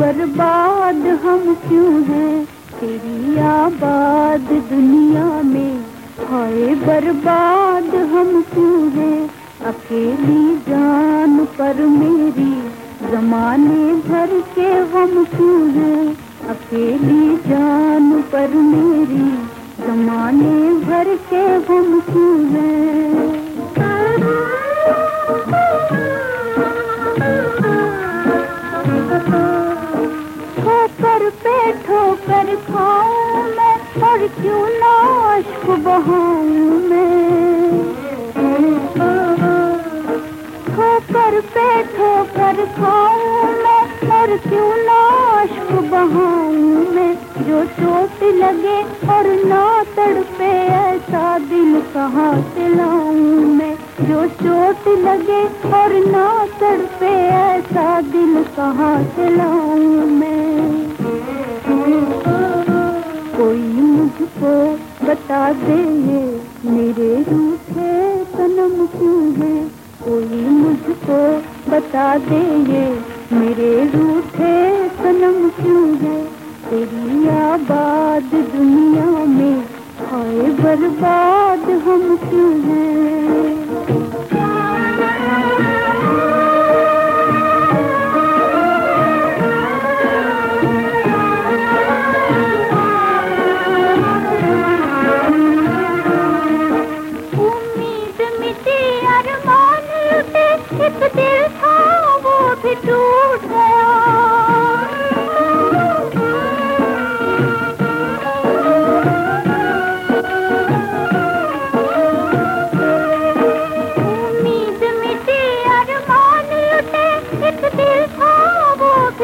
बर्बाद हम क्यों हैं? तेरी आबाद दुनिया में खाए बर्बाद हम क्यों हैं अकेली जान पर मेरी, जमाने भर के हम क्यों हैं अकेली जान पर मेरी, जमाने भर के हम क्यों हैं ठोकर पे ठोकर खाऊं मैं, और क्यों ना अश्क बहाऊं मैं ठोकर पे ठोकर खाऊं मैं और क्यों ना अश्क बहाऊं मैं जो चोट लगे और ना तड़पे, ऐसा दिल कहाँ से मैं? जो चोट लगे और ना तड़पे, ऐसा दिल कहाँ से मैं? बता दे ये मेरे रूठे सनम क्यों है? कोई मुझको बता दे ये मेरे रूठे सनम क्यों है? तेरी आबाद दुनिया में आए बर्बाद हम क्यों हैं?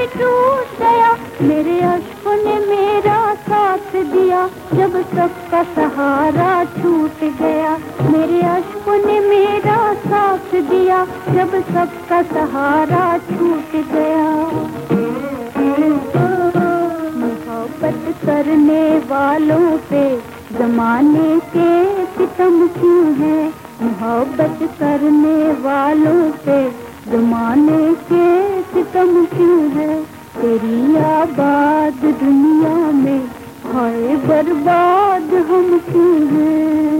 भी टूट गया। मेरे अश्कों ने मेरा साथ दिया। जब सबका सहारा छूट गया, मेरे अश्कों ने मेरा साथ दिया। जब सबका सहारा छूट गया। मोहब्बत करने वालों पे जमाने के सितम क्यों है? मोहब्बत करने वालों पे जमाने के सितम क्यों है। तेरी आबाद दुनिया में हाय बर्बाद हम क्यों हैं?